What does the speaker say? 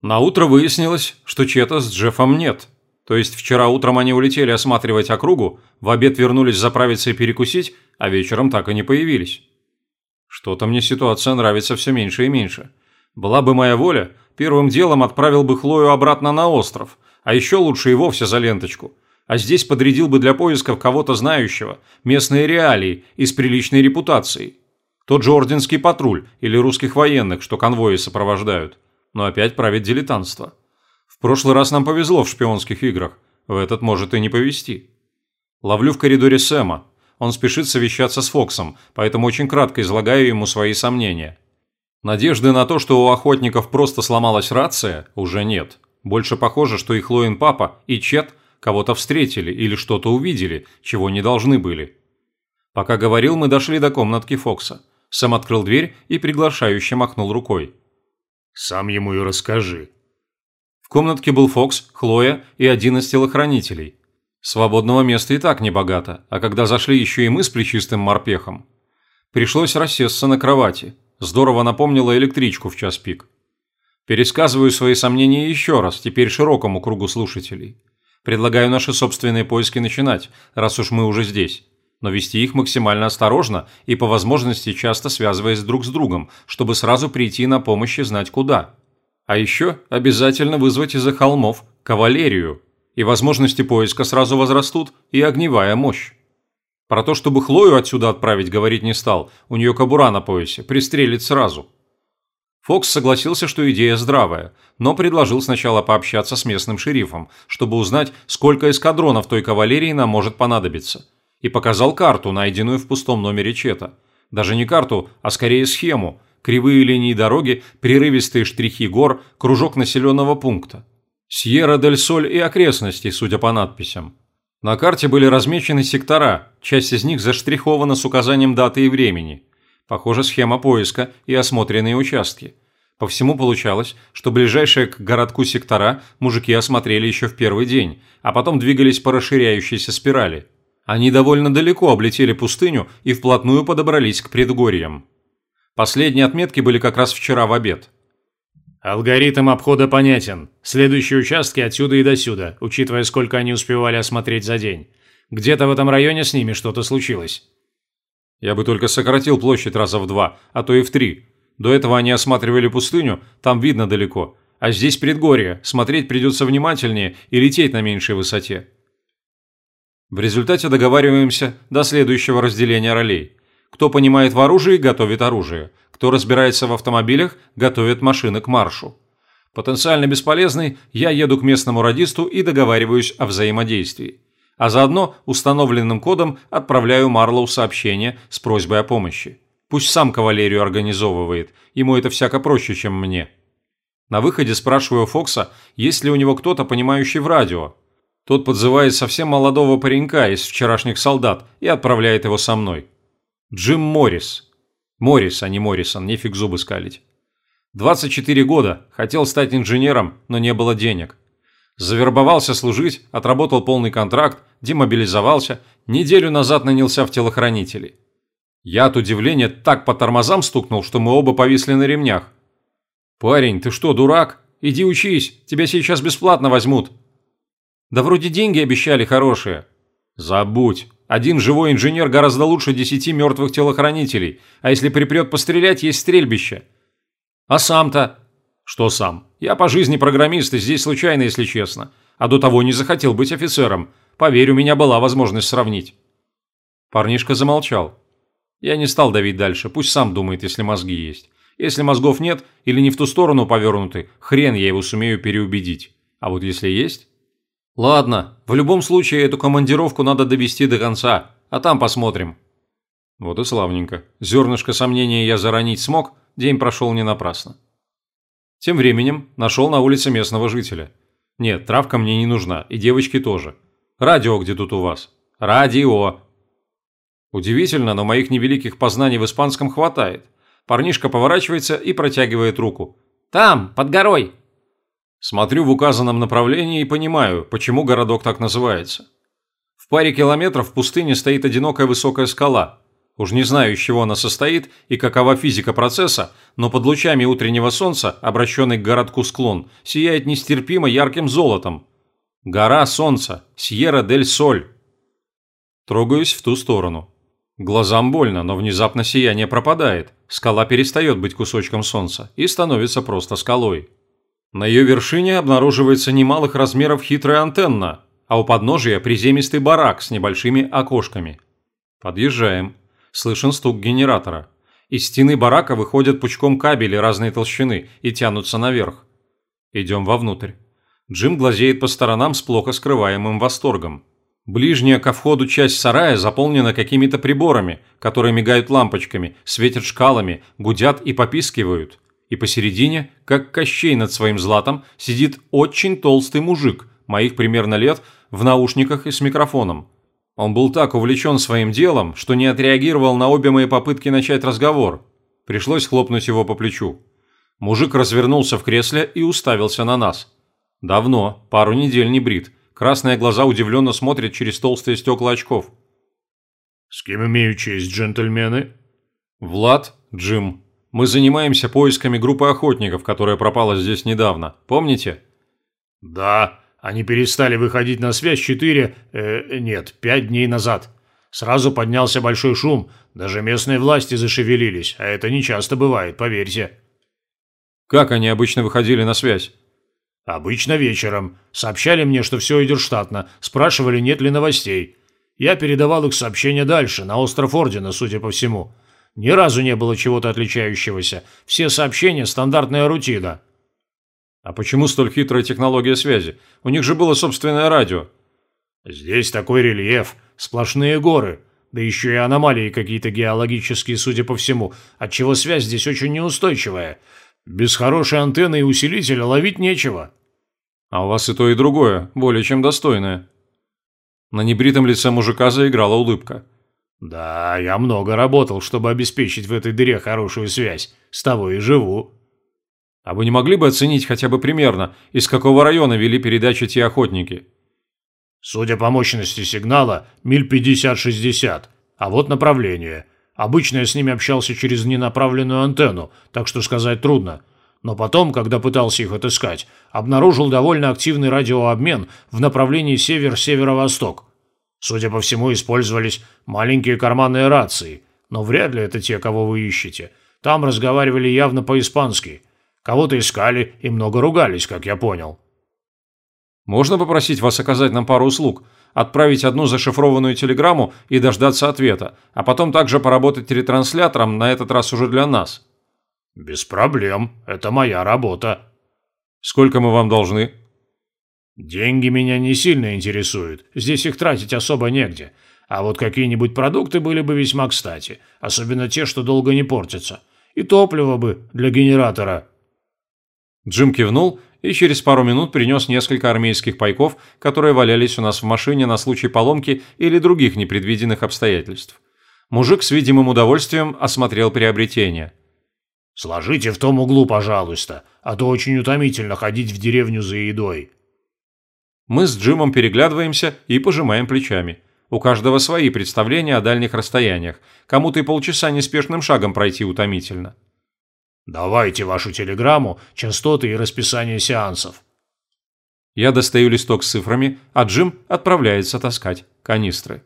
На утро выяснилось, что Чета с Джеффом нет. То есть вчера утром они улетели осматривать округу, в обед вернулись заправиться и перекусить, а вечером так и не появились. Что-то мне ситуация нравится все меньше и меньше. Была бы моя воля, первым делом отправил бы Хлою обратно на остров, а еще лучше и вовсе за ленточку. А здесь подрядил бы для поисков кого-то знающего, местные реалии и с приличной репутацией. Тот же орденский патруль или русских военных, что конвои сопровождают но опять правит дилетантство. В прошлый раз нам повезло в шпионских играх, в этот может и не повезти. Ловлю в коридоре Сэма. Он спешит совещаться с Фоксом, поэтому очень кратко излагаю ему свои сомнения. Надежды на то, что у охотников просто сломалась рация, уже нет. Больше похоже, что и Хлоин папа, и Чет кого-то встретили или что-то увидели, чего не должны были. Пока говорил, мы дошли до комнатки Фокса. Сэм открыл дверь и приглашающе махнул рукой. Сам ему и расскажи. В комнатке был Фокс, Хлоя и один из телохранителей. Свободного места и так небогато, а когда зашли еще и мы с плечистым морпехом. Пришлось рассесться на кровати. Здорово напомнила электричку в час пик. Пересказываю свои сомнения еще раз, теперь широкому кругу слушателей. Предлагаю наши собственные поиски начинать, раз уж мы уже здесь но вести их максимально осторожно и по возможности часто связываясь друг с другом, чтобы сразу прийти на помощь и знать куда. А еще обязательно вызвать из-за холмов кавалерию, и возможности поиска сразу возрастут, и огневая мощь. Про то, чтобы Хлою отсюда отправить, говорить не стал, у нее кобура на поясе, пристрелит сразу. Фокс согласился, что идея здравая, но предложил сначала пообщаться с местным шерифом, чтобы узнать, сколько эскадронов той кавалерии нам может понадобиться – и показал карту, найденную в пустом номере чета. Даже не карту, а скорее схему. Кривые линии дороги, прерывистые штрихи гор, кружок населенного пункта. Сьерра-дель-Соль и окрестности, судя по надписям. На карте были размечены сектора, часть из них заштрихована с указанием даты и времени. Похоже, схема поиска и осмотренные участки. По всему получалось, что ближайшие к городку сектора мужики осмотрели еще в первый день, а потом двигались по расширяющейся спирали – они довольно далеко облетели пустыню и вплотную подобрались к предгорьям. Последние отметки были как раз вчера в обед. Алгоритм обхода понятен. Следующие участки отсюда и до сюда, учитывая, сколько они успевали осмотреть за день. Где-то в этом районе с ними что-то случилось. Я бы только сократил площадь раза в два, а то и в три. До этого они осматривали пустыню, там видно далеко. А здесь предгорье, смотреть придется внимательнее и лететь на меньшей высоте. В результате договариваемся до следующего разделения ролей. Кто понимает в оружии, готовит оружие. Кто разбирается в автомобилях, готовит машины к маршу. Потенциально бесполезный, я еду к местному радисту и договариваюсь о взаимодействии. А заодно установленным кодом отправляю Марлоу сообщение с просьбой о помощи. Пусть сам кавалерию организовывает, ему это всяко проще, чем мне. На выходе спрашиваю Фокса, есть ли у него кто-то, понимающий в радио, тот подзывает совсем молодого паренька из вчерашних солдат и отправляет его со мной. Джим Моррис. Моррис, а не Моррисон, нефиг зубы скалить. 24 года, хотел стать инженером, но не было денег. Завербовался служить, отработал полный контракт, демобилизовался, неделю назад нанялся в телохранители. Я от удивления так по тормозам стукнул, что мы оба повисли на ремнях. «Парень, ты что, дурак? Иди учись, тебя сейчас бесплатно возьмут», да вроде деньги обещали хорошие. Забудь. Один живой инженер гораздо лучше десяти мертвых телохранителей, а если припрет пострелять, есть стрельбище. А сам-то? Что сам? Я по жизни программист и здесь случайно, если честно. А до того не захотел быть офицером. Поверь, у меня была возможность сравнить. Парнишка замолчал. Я не стал давить дальше, пусть сам думает, если мозги есть. Если мозгов нет или не в ту сторону повернуты, хрен я его сумею переубедить. А вот если есть... Ладно, в любом случае эту командировку надо довести до конца, а там посмотрим. Вот и славненько. Зернышко сомнения я заронить смог, день прошел не напрасно. Тем временем нашел на улице местного жителя. Нет, травка мне не нужна, и девочки тоже. Радио где тут у вас? Радио. Удивительно, но моих невеликих познаний в испанском хватает. Парнишка поворачивается и протягивает руку. «Там, под горой!» Смотрю в указанном направлении и понимаю, почему городок так называется. В паре километров в пустыне стоит одинокая высокая скала. Уж не знаю, из чего она состоит и какова физика процесса, но под лучами утреннего солнца, обращенный к городку склон, сияет нестерпимо ярким золотом. Гора солнца, Сьерра-дель-Соль. Трогаюсь в ту сторону. Глазам больно, но внезапно сияние пропадает. Скала перестает быть кусочком солнца и становится просто скалой. На ее вершине обнаруживается немалых размеров хитрая антенна, а у подножия приземистый барак с небольшими окошками. Подъезжаем. Слышен стук генератора. Из стены барака выходят пучком кабели разной толщины и тянутся наверх. Идем вовнутрь. Джим глазеет по сторонам с плохо скрываемым восторгом. Ближняя ко входу часть сарая заполнена какими-то приборами, которые мигают лампочками, светят шкалами, гудят и попискивают. И посередине, как Кощей над своим златом, сидит очень толстый мужик, моих примерно лет, в наушниках и с микрофоном. Он был так увлечен своим делом, что не отреагировал на обе мои попытки начать разговор. Пришлось хлопнуть его по плечу. Мужик развернулся в кресле и уставился на нас. Давно, пару недель не брит – Красные глаза удивленно смотрят через толстые стекла очков. «С кем имею честь, джентльмены?» «Влад, Джим. Мы занимаемся поисками группы охотников, которая пропала здесь недавно. Помните?» «Да, они перестали выходить на связь четыре... Э, нет, пять дней назад. Сразу поднялся большой шум, даже местные власти зашевелились, а это не часто бывает, поверьте». «Как они обычно выходили на связь?» «Обычно вечером. Сообщали мне, что все идет штатно, спрашивали, нет ли новостей. Я передавал их сообщения дальше, на остров Ордена, судя по всему. Ни разу не было чего-то отличающегося. Все сообщения – стандартная рутина». «А почему столь хитрая технология связи? У них же было собственное радио». «Здесь такой рельеф, сплошные горы, да еще и аномалии какие-то геологические, судя по всему, отчего связь здесь очень неустойчивая. Без хорошей антенны и усилителя ловить нечего». А у вас и то, и другое, более чем достойное. На небритом лице мужика заиграла улыбка. Да, я много работал, чтобы обеспечить в этой дыре хорошую связь. С того и живу. А вы не могли бы оценить хотя бы примерно, из какого района вели передачи те охотники? Судя по мощности сигнала, миль 50-60. А вот направление. Обычно я с ними общался через ненаправленную антенну, так что сказать трудно но потом, когда пытался их отыскать, обнаружил довольно активный радиообмен в направлении север-северо-восток. Судя по всему, использовались маленькие карманные рации, но вряд ли это те, кого вы ищете. Там разговаривали явно по-испански. Кого-то искали и много ругались, как я понял. Можно попросить вас оказать нам пару услуг? Отправить одну зашифрованную телеграмму и дождаться ответа, а потом также поработать ретранслятором, на этот раз уже для нас. «Без проблем. Это моя работа». «Сколько мы вам должны?» «Деньги меня не сильно интересуют. Здесь их тратить особо негде. А вот какие-нибудь продукты были бы весьма кстати. Особенно те, что долго не портятся. И топливо бы для генератора». Джим кивнул и через пару минут принес несколько армейских пайков, которые валялись у нас в машине на случай поломки или других непредвиденных обстоятельств. Мужик с видимым удовольствием осмотрел приобретение. «Сложите в том углу, пожалуйста, а то очень утомительно ходить в деревню за едой». Мы с Джимом переглядываемся и пожимаем плечами. У каждого свои представления о дальних расстояниях. Кому-то и полчаса неспешным шагом пройти утомительно. «Давайте вашу телеграмму, частоты и расписание сеансов». Я достаю листок с цифрами, а Джим отправляется таскать канистры.